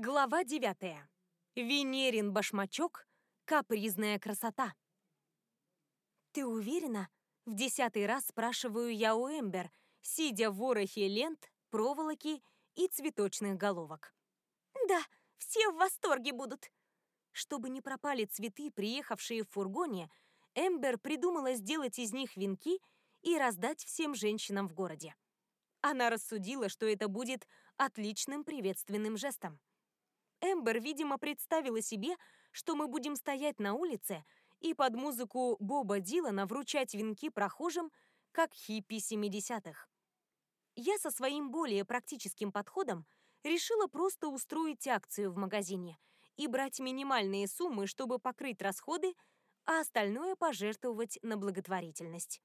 Глава девятая. Венерин башмачок. Капризная красота. «Ты уверена?» — в десятый раз спрашиваю я у Эмбер, сидя в ворохе лент, проволоки и цветочных головок. «Да, все в восторге будут». Чтобы не пропали цветы, приехавшие в фургоне, Эмбер придумала сделать из них венки и раздать всем женщинам в городе. Она рассудила, что это будет отличным приветственным жестом. Эмбер, видимо, представила себе, что мы будем стоять на улице и под музыку Боба Дилана вручать венки прохожим, как хиппи 70-х. Я со своим более практическим подходом решила просто устроить акцию в магазине и брать минимальные суммы, чтобы покрыть расходы, а остальное пожертвовать на благотворительность.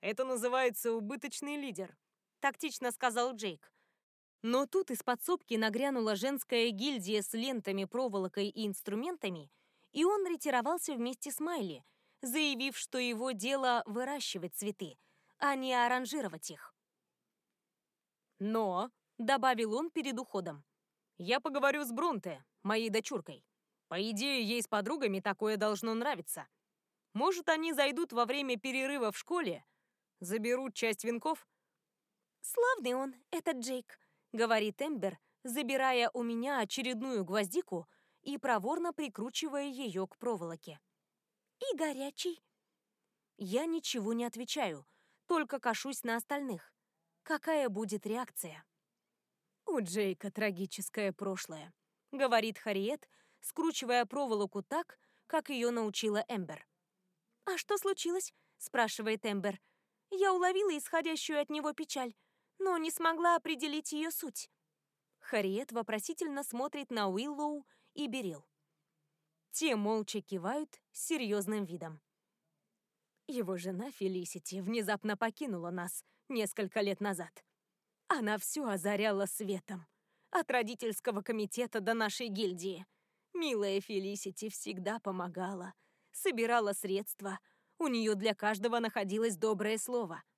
«Это называется убыточный лидер», — тактично сказал Джейк. Но тут из подсобки нагрянула женская гильдия с лентами, проволокой и инструментами, и он ретировался вместе с Майли, заявив, что его дело выращивать цветы, а не аранжировать их. «Но», — добавил он перед уходом, — «я поговорю с Бронте, моей дочуркой. По идее, ей с подругами такое должно нравиться. Может, они зайдут во время перерыва в школе, заберут часть венков?» «Славный он, этот Джейк», — говорит Эмбер, забирая у меня очередную гвоздику и проворно прикручивая ее к проволоке. «И горячий». Я ничего не отвечаю, только кашусь на остальных. Какая будет реакция? «У Джейка трагическое прошлое», — говорит Харриет, скручивая проволоку так, как ее научила Эмбер. «А что случилось?» — спрашивает Эмбер. «Я уловила исходящую от него печаль но не смогла определить ее суть. Харриет вопросительно смотрит на Уиллоу и Берил. Те молча кивают с серьезным видом. Его жена Фелисити внезапно покинула нас несколько лет назад. Она все озаряла светом. От родительского комитета до нашей гильдии. Милая Фелисити всегда помогала, собирала средства. У нее для каждого находилось доброе слово —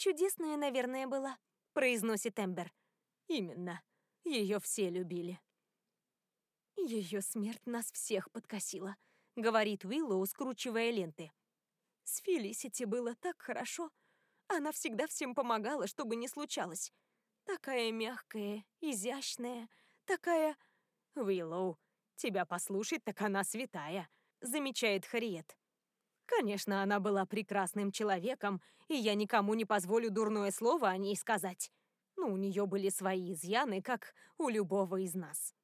«Чудесная, наверное, была», — произносит Эмбер. «Именно. Ее все любили». «Ее смерть нас всех подкосила», — говорит Уиллоу, скручивая ленты. «С Фелисити было так хорошо. Она всегда всем помогала, чтобы не случалось. Такая мягкая, изящная, такая...» «Уиллоу, тебя послушать, так она святая», — замечает Харриет. Конечно, она была прекрасным человеком, и я никому не позволю дурное слово о ней сказать. Но у нее были свои изъяны, как у любого из нас.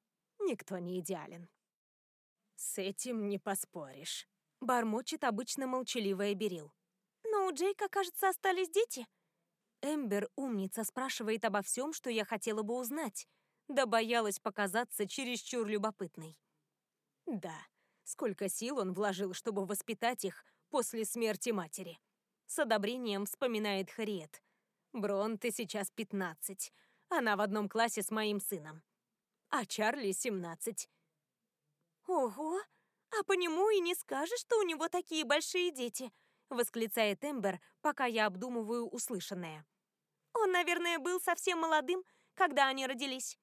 Никто не идеален. С этим не поспоришь. Бормочет обычно молчаливая Берил. Но у Джейка, кажется, остались дети. Эмбер, умница, спрашивает обо всем, что я хотела бы узнать, да боялась показаться чересчур любопытной. Да, сколько сил он вложил, чтобы воспитать их после смерти матери. С одобрением вспоминает Харриет. Брон, ты сейчас 15. Она в одном классе с моим сыном. А Чарли 17. Ого! А по нему и не скажешь, что у него такие большие дети, восклицает Эмбер, пока я обдумываю услышанное. Он, наверное, был совсем молодым, когда они родились.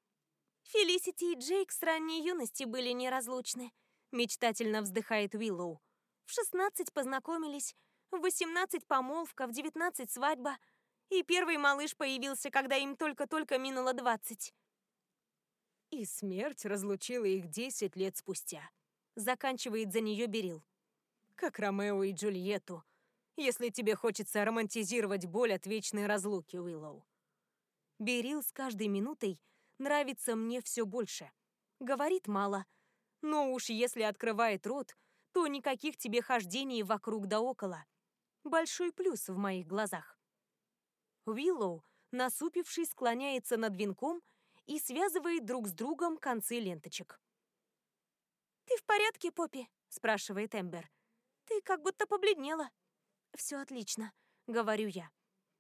Фелисити и Джейк с ранней юности были неразлучны, мечтательно вздыхает Уиллоу. В 16 познакомились, в 18 помолвка, в 19 свадьба. И первый малыш появился, когда им только-только минуло 20. И смерть разлучила их 10 лет спустя. Заканчивает за нее Берил. Как Ромео и Джульетту, если тебе хочется романтизировать боль от вечной разлуки, Уиллоу. Берил с каждой минутой нравится мне все больше. Говорит мало, но уж если открывает рот, то никаких тебе хождений вокруг да около. Большой плюс в моих глазах. Уиллоу, насупившись, склоняется над венком и связывает друг с другом концы ленточек. «Ты в порядке, Поппи?» – спрашивает Эмбер. «Ты как будто побледнела». «Все отлично», – говорю я.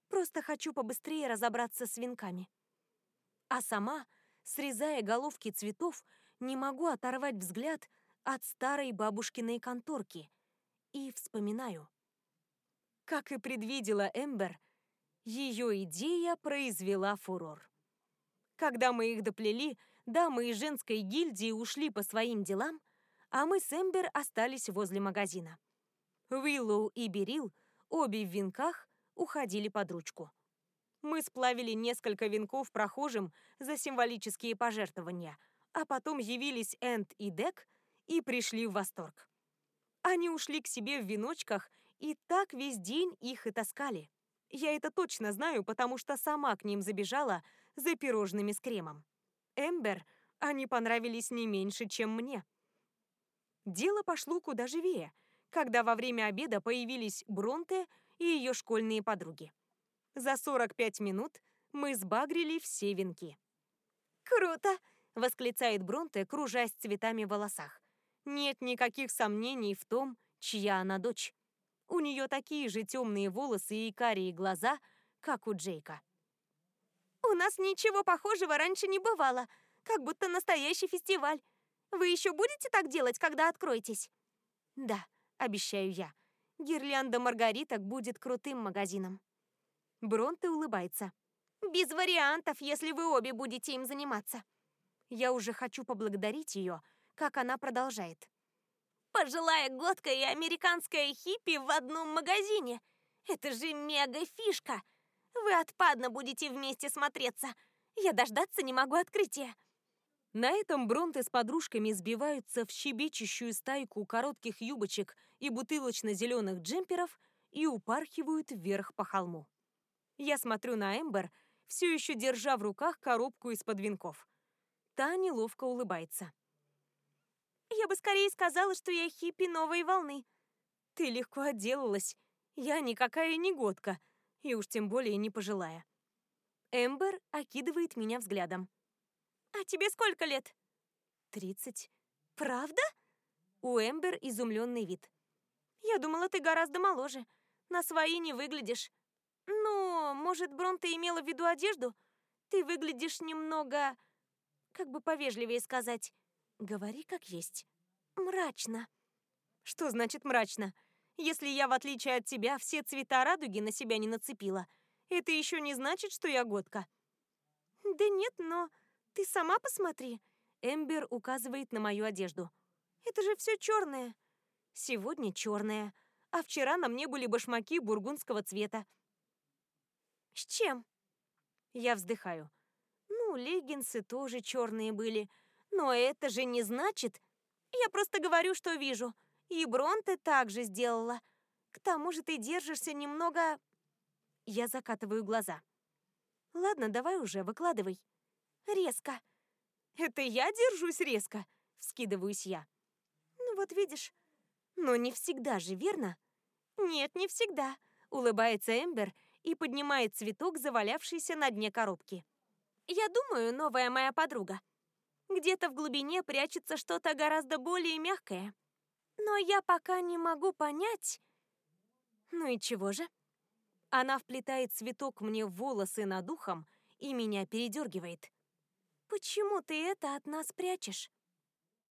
«Просто хочу побыстрее разобраться с венками». А сама, срезая головки цветов, не могу оторвать взгляд от старой бабушкиной конторки и вспоминаю. Как и предвидела Эмбер, ее идея произвела фурор. Когда мы их доплели, дамы из женской гильдии ушли по своим делам, а мы с Эмбер остались возле магазина. Уиллоу и Берил, обе в венках, уходили под ручку. Мы сплавили несколько венков прохожим за символические пожертвования, а потом явились Энд и Дек и пришли в восторг. Они ушли к себе в веночках, и так весь день их и таскали. Я это точно знаю, потому что сама к ним забежала за пирожными с кремом. Эмбер они понравились не меньше, чем мне. Дело пошло куда живее, когда во время обеда появились Бронте и ее школьные подруги. За 45 минут мы сбагрили все венки. «Круто!» — восклицает Бронте, кружась цветами в волосах. Нет никаких сомнений в том, чья она дочь. У нее такие же темные волосы и карие глаза, как у Джейка. «У нас ничего похожего раньше не бывало, как будто настоящий фестиваль. Вы еще будете так делать, когда откроетесь?» «Да», — обещаю я. «Гирлянда маргариток будет крутым магазином». Бронте улыбается. «Без вариантов, если вы обе будете им заниматься». Я уже хочу поблагодарить ее, как она продолжает. «Пожилая годка и американская хиппи в одном магазине. Это же мега-фишка. Вы отпадно будете вместе смотреться. Я дождаться не могу открытия». На этом Бронте с подружками сбиваются в щебечущую стайку коротких юбочек и бутылочно-зеленых джемперов и упархивают вверх по холму. Я смотрю на Эмбер, все еще держа в руках коробку из-под венков. Та неловко улыбается. «Я бы скорее сказала, что я хиппи новой волны». «Ты легко отделалась. Я никакая не годка, и уж тем более не пожилая». Эмбер окидывает меня взглядом. «А тебе сколько лет?» «Тридцать». «Правда?» У Эмбер изумленный вид. «Я думала, ты гораздо моложе. На свои не выглядишь». «Ну, может, Бронта имела в виду одежду? Ты выглядишь немного... Как бы повежливее сказать. Говори как есть. Мрачно». «Что значит мрачно? Если я, в отличие от тебя, все цвета радуги на себя не нацепила, это еще не значит, что я годка». «Да нет, но ты сама посмотри». Эмбер указывает на мою одежду. «Это же все черное». «Сегодня черное, а вчера на мне были башмаки бургундского цвета. С чем? Я вздыхаю. Ну, леггинсы тоже черные были. Но это же не значит... Я просто говорю, что вижу. И Бронте также сделала. К тому же ты держишься немного... Я закатываю глаза. Ладно, давай уже, выкладывай. Резко. Это я держусь резко? Вскидываюсь я. Ну вот видишь. Но не всегда же, верно? Нет, не всегда. Улыбается Эмбер и поднимает цветок, завалявшийся на дне коробки. «Я думаю, новая моя подруга. Где-то в глубине прячется что-то гораздо более мягкое. Но я пока не могу понять...» «Ну и чего же?» Она вплетает цветок мне в волосы над ухом и меня передергивает. «Почему ты это от нас прячешь?»